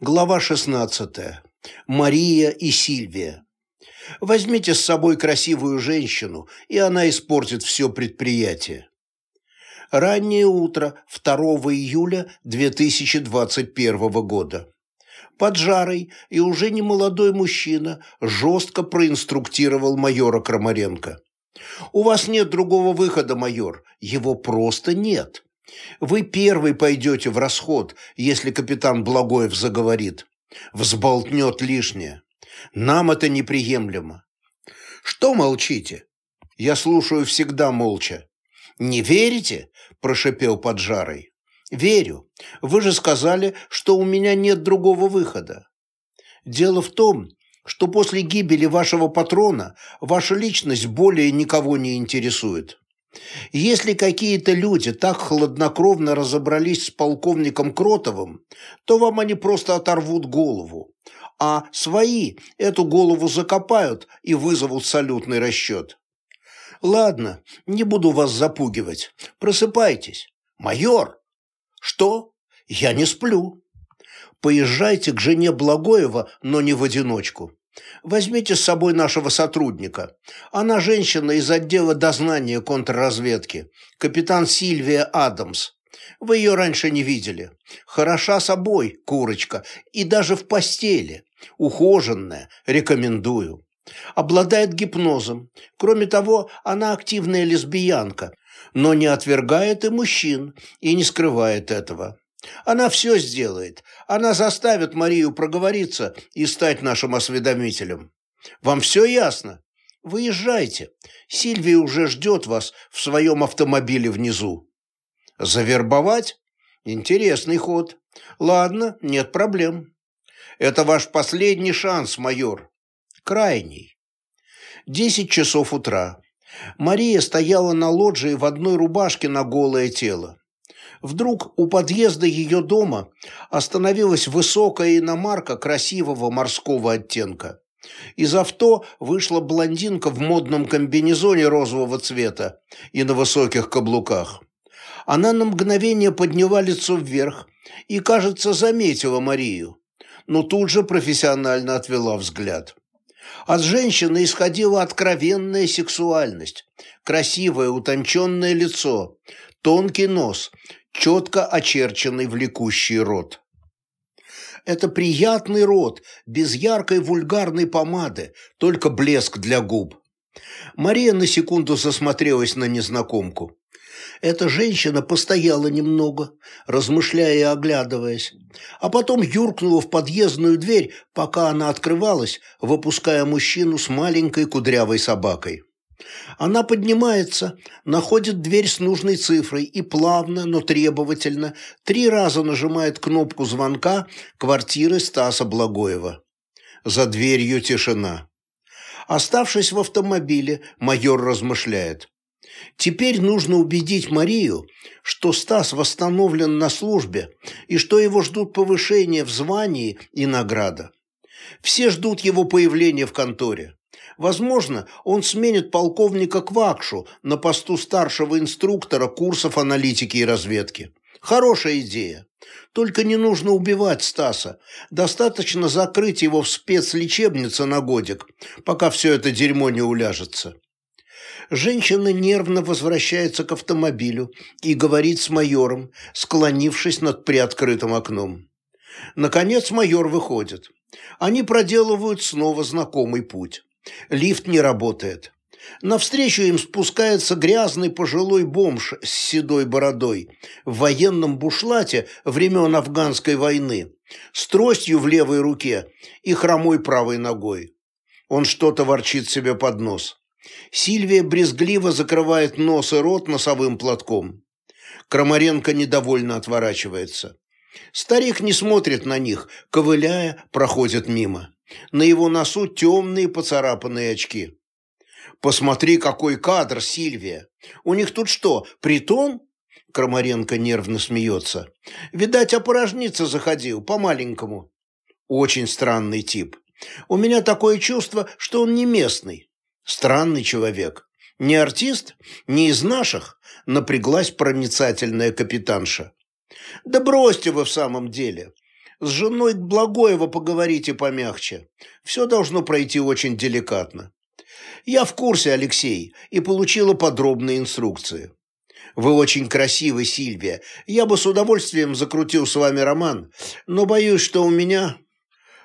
Глава 16. Мария и Сильвия. Возьмите с собой красивую женщину, и она испортит все предприятие. Раннее утро 2 июля 2021 года. Поджарый и уже немолодой мужчина жестко проинструктировал майора Крамаренко. «У вас нет другого выхода, майор, его просто нет». Вы первый пойдете в расход, если капитан Благоев заговорит. Взболтнет лишнее. Нам это неприемлемо. Что молчите? Я слушаю всегда молча. Не верите? Прошипел поджарый. Верю. Вы же сказали, что у меня нет другого выхода. Дело в том, что после гибели вашего патрона ваша личность более никого не интересует. Если какие-то люди так хладнокровно разобрались с полковником Кротовым, то вам они просто оторвут голову, а свои эту голову закопают и вызовут салютный расчет. Ладно, не буду вас запугивать. Просыпайтесь. Майор! Что? Я не сплю. Поезжайте к жене Благоева, но не в одиночку. Возьмите с собой нашего сотрудника. Она женщина из отдела дознания контрразведки, капитан Сильвия Адамс. Вы ее раньше не видели. Хороша собой, курочка, и даже в постели. Ухоженная, рекомендую. Обладает гипнозом. Кроме того, она активная лесбиянка, но не отвергает и мужчин, и не скрывает этого. Она все сделает. Она заставит Марию проговориться и стать нашим осведомителем. Вам все ясно? Выезжайте. Сильвия уже ждет вас в своем автомобиле внизу. Завербовать? Интересный ход. Ладно, нет проблем. Это ваш последний шанс, майор. Крайний. Десять часов утра. Мария стояла на лоджии в одной рубашке на голое тело. Вдруг у подъезда ее дома остановилась высокая иномарка красивого морского оттенка. Из авто вышла блондинка в модном комбинезоне розового цвета и на высоких каблуках. Она на мгновение подняла лицо вверх и, кажется, заметила Марию, но тут же профессионально отвела взгляд. От женщины исходила откровенная сексуальность, красивое утонченное лицо, тонкий нос, четко очерченный влекущий рот. Это приятный рот, без яркой вульгарной помады, только блеск для губ. Мария на секунду засмотрелась на незнакомку. Эта женщина постояла немного, размышляя и оглядываясь, а потом юркнула в подъездную дверь, пока она открывалась, выпуская мужчину с маленькой кудрявой собакой. Она поднимается, находит дверь с нужной цифрой и плавно, но требовательно три раза нажимает кнопку звонка квартиры Стаса Благоева. За дверью тишина. Оставшись в автомобиле, майор размышляет. Теперь нужно убедить Марию, что Стас восстановлен на службе и что его ждут повышения в звании и награда. Все ждут его появления в конторе. Возможно, он сменит полковника Квакшу на посту старшего инструктора курсов аналитики и разведки. Хорошая идея. Только не нужно убивать Стаса. Достаточно закрыть его в спецлечебнице на годик, пока все это дерьмо не уляжется. Женщина нервно возвращается к автомобилю и говорит с майором, склонившись над приоткрытым окном. Наконец майор выходит. Они проделывают снова знакомый путь. Лифт не работает. Навстречу им спускается грязный пожилой бомж с седой бородой в военном бушлате времен афганской войны, с тростью в левой руке и хромой правой ногой. Он что-то ворчит себе под нос. Сильвия брезгливо закрывает нос и рот носовым платком. Крамаренко недовольно отворачивается. Старик не смотрит на них, ковыляя, проходит мимо. На его носу темные поцарапанные очки. «Посмотри, какой кадр, Сильвия! У них тут что, притон?» Крамаренко нервно смеется. «Видать, опорожниться заходил, по-маленькому». «Очень странный тип. У меня такое чувство, что он не местный. Странный человек. Не артист, не из наших», напряглась проницательная капитанша. «Да бросьте вы в самом деле. С женой Благоева поговорите помягче. Все должно пройти очень деликатно. Я в курсе, Алексей, и получила подробные инструкции. Вы очень красивы, Сильвия. Я бы с удовольствием закрутил с вами роман, но боюсь, что у меня...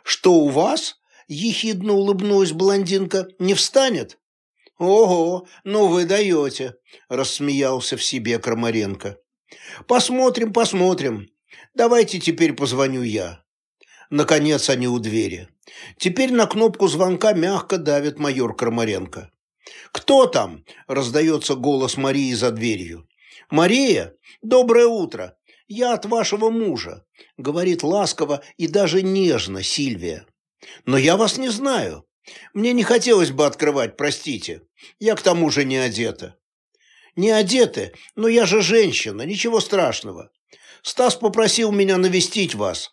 Что у вас? Ехидно улыбнулась блондинка. Не встанет? Ого, ну вы даете, рассмеялся в себе Крамаренко. Посмотрим, посмотрим. Давайте теперь позвоню я. Наконец они у двери. Теперь на кнопку звонка мягко давит майор Крамаренко. «Кто там?» – раздается голос Марии за дверью. «Мария, доброе утро. Я от вашего мужа», – говорит ласково и даже нежно Сильвия. «Но я вас не знаю. Мне не хотелось бы открывать, простите. Я к тому же не одета». «Не одеты, но я же женщина, ничего страшного. Стас попросил меня навестить вас,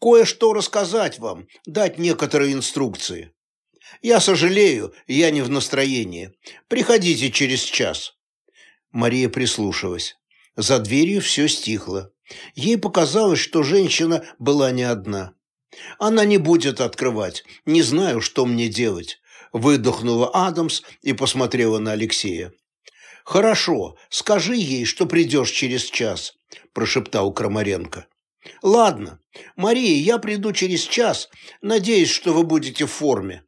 кое-что рассказать вам, дать некоторые инструкции. Я сожалею, я не в настроении. Приходите через час». Мария прислушалась. За дверью все стихло. Ей показалось, что женщина была не одна. «Она не будет открывать. Не знаю, что мне делать», – выдохнула Адамс и посмотрела на Алексея. «Хорошо, скажи ей, что придешь через час», – прошептал Крамаренко. «Ладно, Мария, я приду через час. Надеюсь, что вы будете в форме.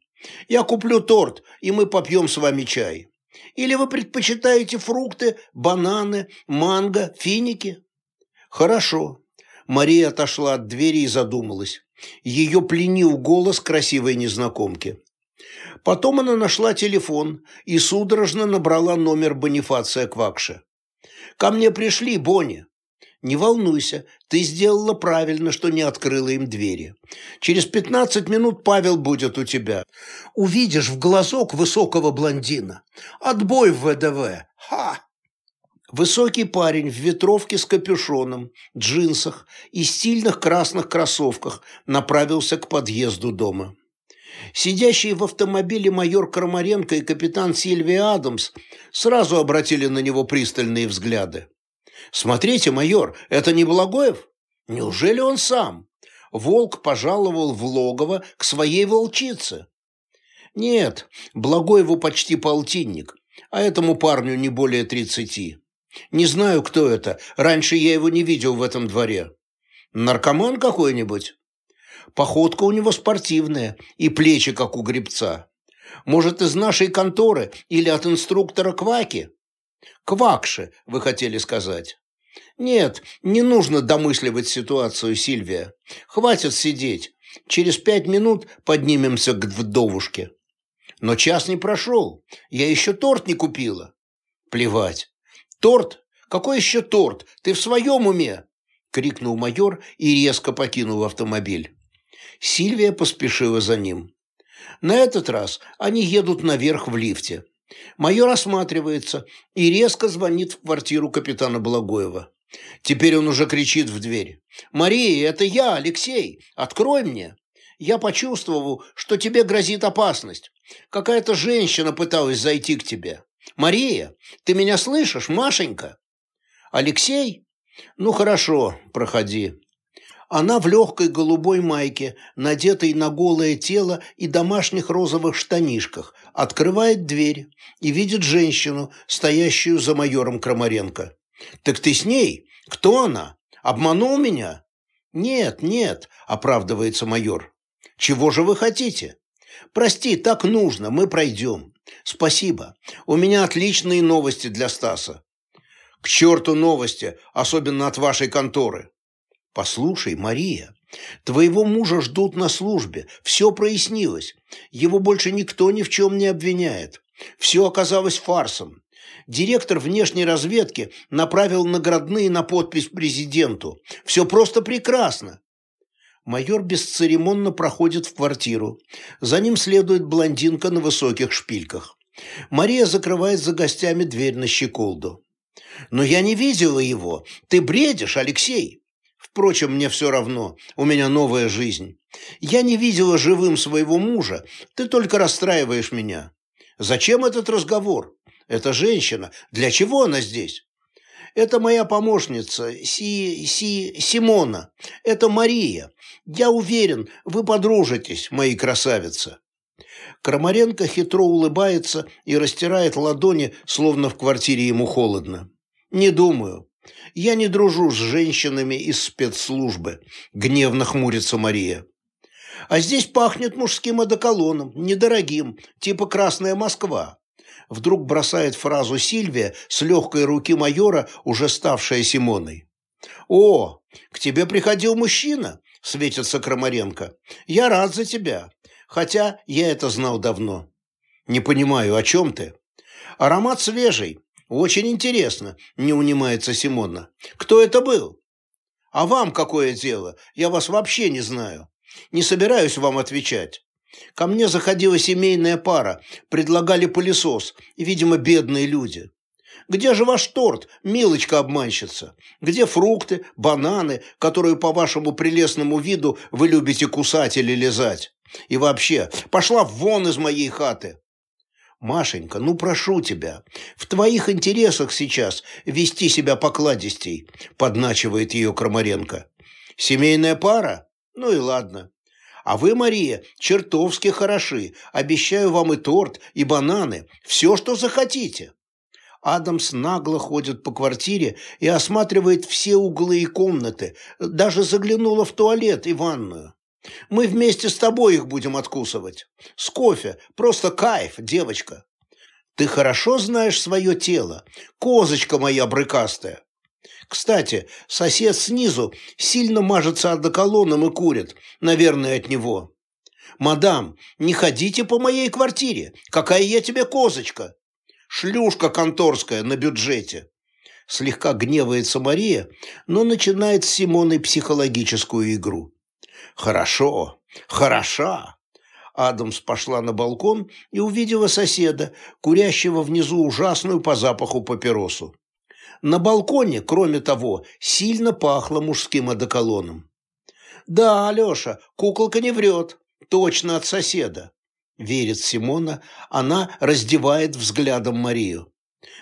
Я куплю торт, и мы попьем с вами чай. Или вы предпочитаете фрукты, бананы, манго, финики?» «Хорошо». Мария отошла от двери и задумалась. Ее пленил голос красивой незнакомки. Потом она нашла телефон и судорожно набрала номер Бонифация Квакша. «Ко мне пришли, Бонни. Не волнуйся, ты сделала правильно, что не открыла им двери. Через пятнадцать минут Павел будет у тебя. Увидишь в глазок высокого блондина. Отбой в ВДВ. Ха!» Высокий парень в ветровке с капюшоном, джинсах и стильных красных кроссовках направился к подъезду дома. Сидящие в автомобиле майор Крамаренко и капитан Сильвия Адамс сразу обратили на него пристальные взгляды. «Смотрите, майор, это не Благоев? Неужели он сам?» Волк пожаловал в логово к своей волчице. «Нет, Благоеву почти полтинник, а этому парню не более тридцати. Не знаю, кто это, раньше я его не видел в этом дворе. Наркоман какой-нибудь?» Походка у него спортивная и плечи, как у гребца. Может, из нашей конторы или от инструктора Кваки? Квакши, вы хотели сказать. Нет, не нужно домысливать ситуацию, Сильвия. Хватит сидеть. Через пять минут поднимемся к вдовушке. Но час не прошел. Я еще торт не купила. Плевать. Торт? Какой еще торт? Ты в своем уме? Крикнул майор и резко покинул автомобиль. Сильвия поспешила за ним. На этот раз они едут наверх в лифте. Майор осматривается и резко звонит в квартиру капитана Благоева. Теперь он уже кричит в дверь. «Мария, это я, Алексей! Открой мне! Я почувствовал, что тебе грозит опасность. Какая-то женщина пыталась зайти к тебе. Мария, ты меня слышишь, Машенька?» «Алексей? Ну хорошо, проходи». Она в легкой голубой майке, надетой на голое тело и домашних розовых штанишках, открывает дверь и видит женщину, стоящую за майором Крамаренко. «Так ты с ней? Кто она? Обманул меня?» «Нет, нет», – оправдывается майор. «Чего же вы хотите?» «Прости, так нужно, мы пройдем. Спасибо. У меня отличные новости для Стаса». «К черту новости, особенно от вашей конторы». «Послушай, Мария, твоего мужа ждут на службе, все прояснилось. Его больше никто ни в чем не обвиняет. Все оказалось фарсом. Директор внешней разведки направил наградные на подпись президенту. Все просто прекрасно. Майор бесцеремонно проходит в квартиру. За ним следует блондинка на высоких шпильках. Мария закрывает за гостями дверь на щеколду. «Но я не видела его. Ты бредишь, Алексей!» Впрочем, мне все равно, у меня новая жизнь. Я не видела живым своего мужа, ты только расстраиваешь меня. Зачем этот разговор? Эта женщина, для чего она здесь? Это моя помощница, Си... Си... Симона. Это Мария. Я уверен, вы подружитесь, мои красавицы». Крамаренко хитро улыбается и растирает ладони, словно в квартире ему холодно. «Не думаю. Я не дружу с женщинами из спецслужбы», – гневно хмурится Мария. «А здесь пахнет мужским одеколоном, недорогим, типа «Красная Москва». Вдруг бросает фразу Сильвия с легкой руки майора, уже ставшая Симоной. «О, к тебе приходил мужчина?» – светится Крамаренко. «Я рад за тебя, хотя я это знал давно». «Не понимаю, о чем ты?» «Аромат свежий, очень интересно», – не унимается Симона. «Кто это был?» «А вам какое дело? Я вас вообще не знаю. Не собираюсь вам отвечать. Ко мне заходила семейная пара, предлагали пылесос, видимо, бедные люди. Где же ваш торт, милочка-обманщица? Где фрукты, бананы, которые по вашему прелестному виду вы любите кусать или лизать? И вообще, пошла вон из моей хаты. Машенька, ну прошу тебя, в твоих интересах сейчас вести себя покладистей, подначивает ее Крамаренко. Семейная пара? Ну и ладно. А вы, Мария, чертовски хороши. Обещаю вам и торт, и бананы, все, что захотите. Адамс нагло ходит по квартире и осматривает все углы и комнаты, даже заглянула в туалет и ванную. Мы вместе с тобой их будем откусывать. С кофе. Просто кайф, девочка. Ты хорошо знаешь свое тело, козочка моя брыкастая. Кстати, сосед снизу сильно мажется одеколоном и курит, наверное, от него. «Мадам, не ходите по моей квартире. Какая я тебе козочка!» «Шлюшка конторская на бюджете!» Слегка гневается Мария, но начинает с Симоной психологическую игру. «Хорошо, хороша!» Адамс пошла на балкон и увидела соседа, курящего внизу ужасную по запаху папиросу. На балконе, кроме того, сильно пахло мужским одеколоном. «Да, Алеша, куколка не врет. Точно от соседа», – верит Симона. Она раздевает взглядом Марию.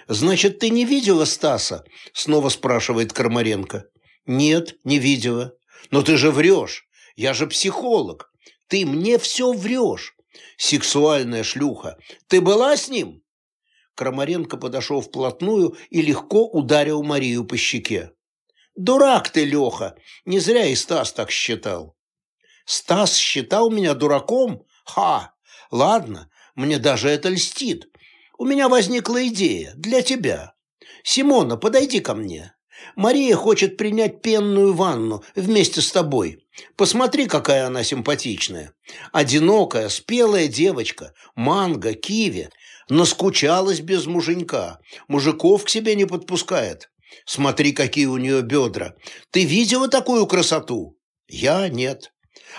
«Значит, ты не видела Стаса?» – снова спрашивает Кармаренко. «Нет, не видела. Но ты же врешь. Я же психолог. Ты мне все врешь. Сексуальная шлюха. Ты была с ним?» Крамаренко подошел вплотную и легко ударил Марию по щеке. «Дурак ты, Леха! Не зря и Стас так считал». «Стас считал меня дураком? Ха! Ладно, мне даже это льстит. У меня возникла идея для тебя. Симона, подойди ко мне. Мария хочет принять пенную ванну вместе с тобой. Посмотри, какая она симпатичная. Одинокая, спелая девочка, манго, киви. Наскучалась без муженька. Мужиков к себе не подпускает. Смотри, какие у нее бедра. Ты видела такую красоту? Я нет.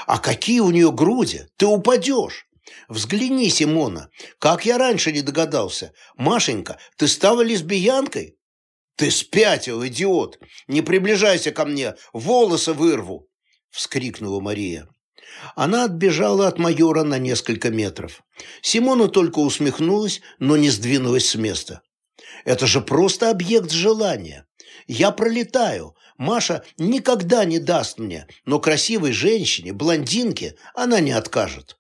А какие у нее груди? Ты упадешь. Взгляни, Симона, как я раньше не догадался. Машенька, ты стала лесбиянкой? Ты спятил, идиот. Не приближайся ко мне, волосы вырву. Вскрикнула Мария. Она отбежала от майора на несколько метров. Симона только усмехнулась, но не сдвинулась с места. «Это же просто объект желания. Я пролетаю. Маша никогда не даст мне, но красивой женщине, блондинке, она не откажет.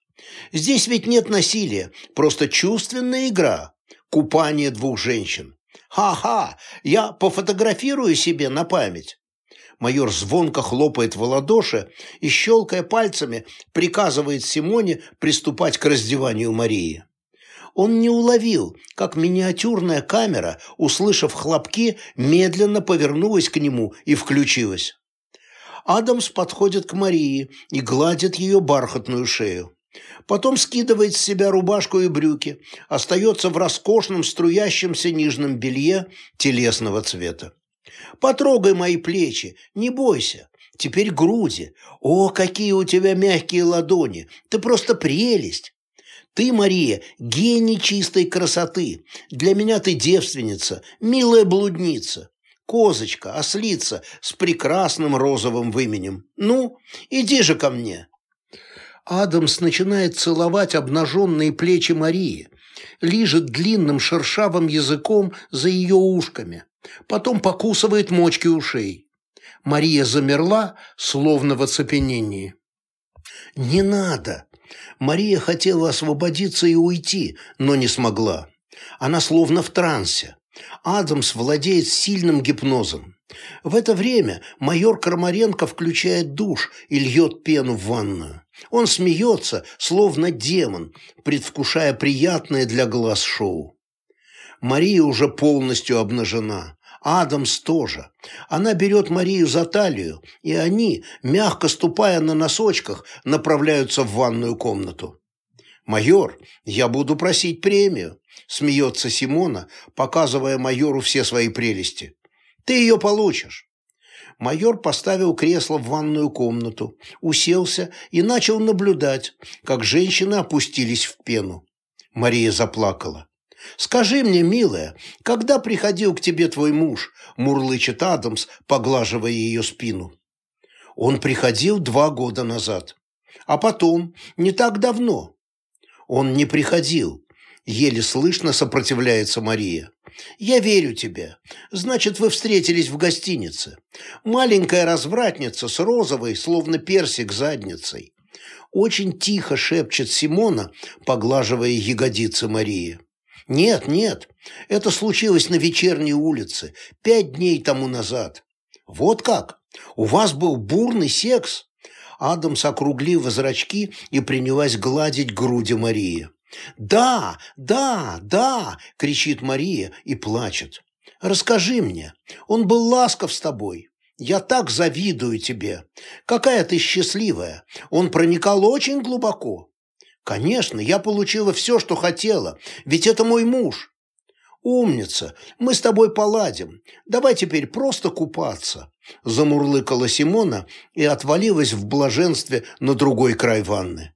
Здесь ведь нет насилия, просто чувственная игра, купание двух женщин. Ха-ха, я пофотографирую себе на память. Майор звонко хлопает в ладоши и, щелкая пальцами, приказывает Симоне приступать к раздеванию Марии. Он не уловил, как миниатюрная камера, услышав хлопки, медленно повернулась к нему и включилась. Адамс подходит к Марии и гладит ее бархатную шею. Потом скидывает с себя рубашку и брюки, остается в роскошном струящемся нижнем белье телесного цвета. Потрогай мои плечи, не бойся. Теперь груди. О, какие у тебя мягкие ладони. Ты просто прелесть. Ты, Мария, гений чистой красоты. Для меня ты девственница, милая блудница. Козочка, ослица с прекрасным розовым выменем. Ну, иди же ко мне. Адамс начинает целовать обнаженные плечи Марии, лижет длинным шершавым языком за ее ушками – потом покусывает мочки ушей. Мария замерла, словно в оцепенении. «Не надо!» Мария хотела освободиться и уйти, но не смогла. Она словно в трансе. Адамс владеет сильным гипнозом. В это время майор Крамаренко включает душ и льет пену в ванную. Он смеется, словно демон, предвкушая приятное для глаз шоу. Мария уже полностью обнажена. Адамс тоже. Она берет Марию за талию, и они, мягко ступая на носочках, направляются в ванную комнату. «Майор, я буду просить премию», – смеется Симона, показывая майору все свои прелести. «Ты ее получишь». Майор поставил кресло в ванную комнату, уселся и начал наблюдать, как женщины опустились в пену. Мария заплакала. «Скажи мне, милая, когда приходил к тебе твой муж?» – мурлычет Адамс, поглаживая ее спину. «Он приходил два года назад. А потом, не так давно». «Он не приходил», – еле слышно сопротивляется Мария. «Я верю тебе. Значит, вы встретились в гостинице. Маленькая развратница с розовой, словно персик, задницей». Очень тихо шепчет Симона, поглаживая ягодицы Марии. «Нет, нет, это случилось на вечерней улице, пять дней тому назад». «Вот как? У вас был бурный секс?» Адамс округлив зрачки и принялась гладить груди Марии. «Да, да, да!» – кричит Мария и плачет. «Расскажи мне, он был ласков с тобой. Я так завидую тебе. Какая ты счастливая. Он проникал очень глубоко. Конечно, я получила все, что хотела, ведь это мой муж. Умница, мы с тобой поладим. Давай теперь просто купаться. Замурлыкала Симона и отвалилась в блаженстве на другой край ванны.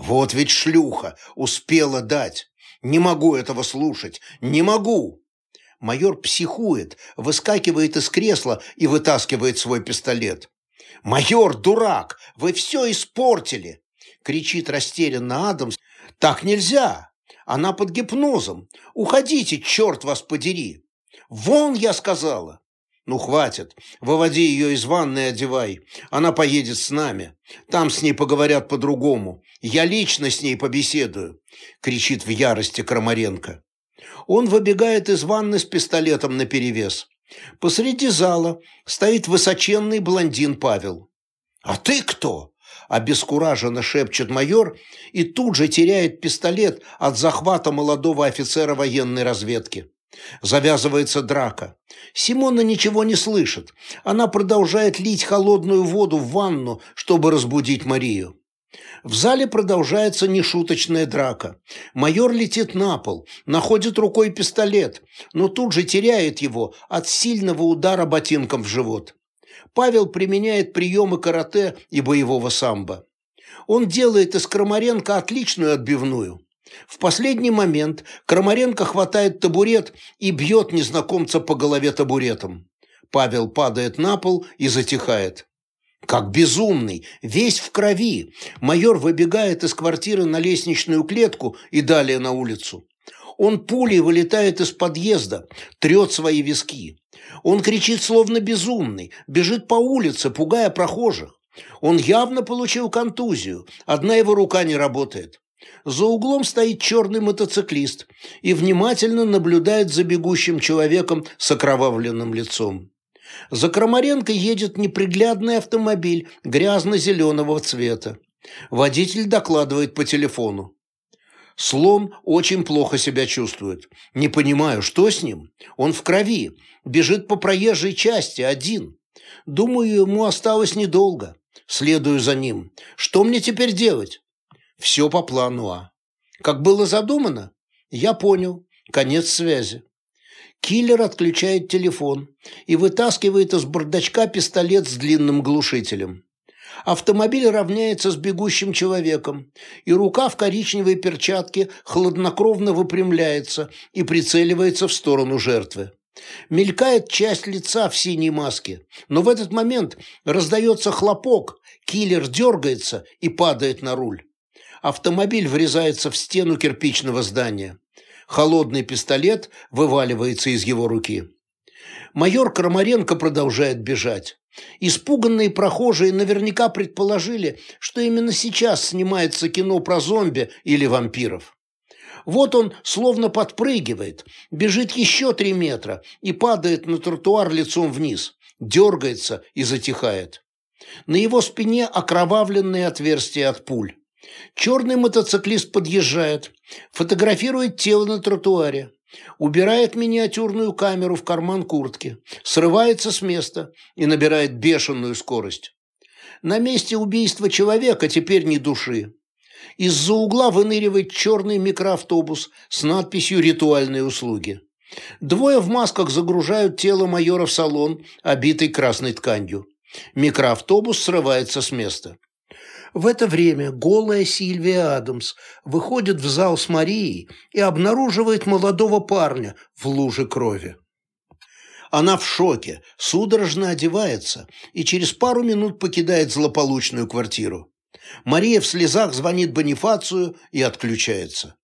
Вот ведь шлюха, успела дать. Не могу этого слушать, не могу. Майор психует, выскакивает из кресла и вытаскивает свой пистолет. «Майор, дурак, вы все испортили!» кричит растерянно Адамс. «Так нельзя! Она под гипнозом! Уходите, черт вас подери! Вон, я сказала!» «Ну, хватит. Выводи ее из ванной и одевай. Она поедет с нами. Там с ней поговорят по-другому. Я лично с ней побеседую», — кричит в ярости Крамаренко. Он выбегает из ванны с пистолетом наперевес. Посреди зала стоит высоченный блондин Павел. «А ты кто?» обескураженно шепчет майор и тут же теряет пистолет от захвата молодого офицера военной разведки. Завязывается драка. Симона ничего не слышит. Она продолжает лить холодную воду в ванну, чтобы разбудить Марию. В зале продолжается нешуточная драка. Майор летит на пол, находит рукой пистолет, но тут же теряет его от сильного удара ботинком в живот. Павел применяет приемы карате и боевого самбо. Он делает из Крамаренко отличную отбивную. В последний момент Крамаренко хватает табурет и бьет незнакомца по голове табуретом. Павел падает на пол и затихает. Как безумный, весь в крови, майор выбегает из квартиры на лестничную клетку и далее на улицу. Он пулей вылетает из подъезда, трет свои виски. Он кричит словно безумный, бежит по улице, пугая прохожих. Он явно получил контузию, одна его рука не работает. За углом стоит черный мотоциклист и внимательно наблюдает за бегущим человеком с окровавленным лицом. За Крамаренко едет неприглядный автомобиль грязно-зеленого цвета. Водитель докладывает по телефону. Слон очень плохо себя чувствует. Не понимаю, что с ним? Он в крови, бежит по проезжей части, один. Думаю, ему осталось недолго. Следую за ним. Что мне теперь делать? Все по плану А. Как было задумано? Я понял. Конец связи. Киллер отключает телефон и вытаскивает из бардачка пистолет с длинным глушителем. Автомобиль равняется с бегущим человеком, и рука в коричневой перчатке хладнокровно выпрямляется и прицеливается в сторону жертвы. Мелькает часть лица в синей маске, но в этот момент раздается хлопок, киллер дергается и падает на руль. Автомобиль врезается в стену кирпичного здания. Холодный пистолет вываливается из его руки. Майор Крамаренко продолжает бежать. Испуганные прохожие наверняка предположили, что именно сейчас снимается кино про зомби или вампиров. Вот он словно подпрыгивает, бежит еще три метра и падает на тротуар лицом вниз, дергается и затихает. На его спине окровавленные отверстия от пуль. Черный мотоциклист подъезжает, фотографирует тело на тротуаре, убирает миниатюрную камеру в карман куртки, срывается с места и набирает бешеную скорость. На месте убийства человека теперь ни души. Из-за угла выныривает черный микроавтобус с надписью «Ритуальные услуги». Двое в масках загружают тело майора в салон, обитый красной тканью. Микроавтобус срывается с места. В это время голая Сильвия Адамс выходит в зал с Марией и обнаруживает молодого парня в луже крови. Она в шоке, судорожно одевается и через пару минут покидает злополучную квартиру. Мария в слезах звонит Бонифацию и отключается.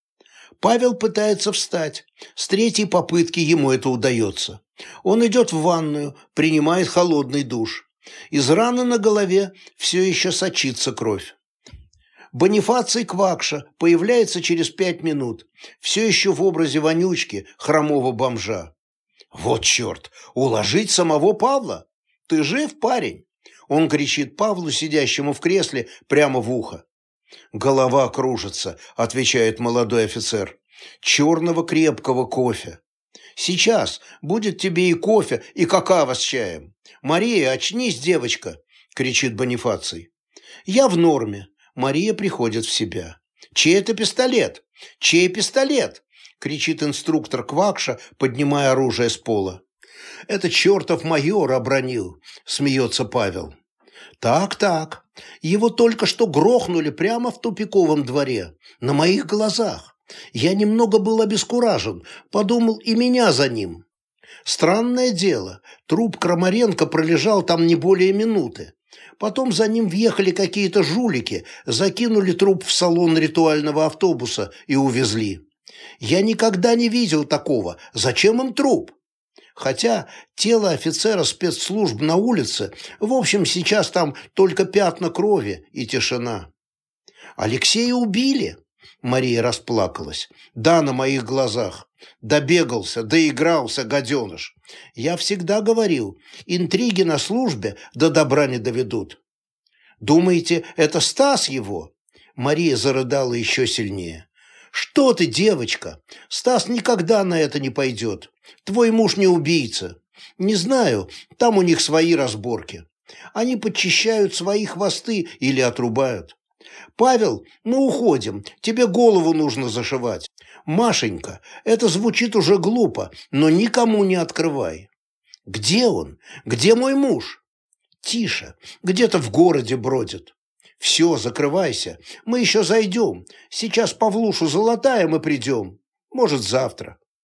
Павел пытается встать. С третьей попытки ему это удается. Он идет в ванную, принимает холодный душ. Из раны на голове все еще сочится кровь. Бонифаций Квакша появляется через пять минут, все еще в образе вонючки, хромого бомжа. «Вот черт! Уложить самого Павла? Ты жив, парень?» Он кричит Павлу, сидящему в кресле, прямо в ухо. «Голова кружится», — отвечает молодой офицер. «Черного крепкого кофе». «Сейчас будет тебе и кофе, и какао с чаем». «Мария, очнись, девочка!» – кричит Бонифаций. «Я в норме». Мария приходит в себя. «Чей это пистолет? Чей пистолет?» – кричит инструктор Квакша, поднимая оружие с пола. «Это чертов майор обронил», – смеется Павел. «Так-так, его только что грохнули прямо в тупиковом дворе, на моих глазах. Я немного был обескуражен, подумал и меня за ним. Странное дело, труп Крамаренко пролежал там не более минуты. Потом за ним въехали какие-то жулики, закинули труп в салон ритуального автобуса и увезли. Я никогда не видел такого. Зачем им труп? Хотя тело офицера спецслужб на улице, в общем, сейчас там только пятна крови и тишина. Алексея убили. Мария расплакалась. Да, на моих глазах. Добегался, доигрался, гаденыш. Я всегда говорил, интриги на службе до добра не доведут. Думаете, это Стас его? Мария зарыдала еще сильнее. Что ты, девочка? Стас никогда на это не пойдет. Твой муж не убийца. Не знаю, там у них свои разборки. Они подчищают свои хвосты или отрубают. «Павел, мы уходим, тебе голову нужно зашивать. Машенька, это звучит уже глупо, но никому не открывай. Где он? Где мой муж?» «Тише, где-то в городе бродит». «Все, закрывайся, мы еще зайдем. Сейчас Павлушу залатаем и придем. Может, завтра».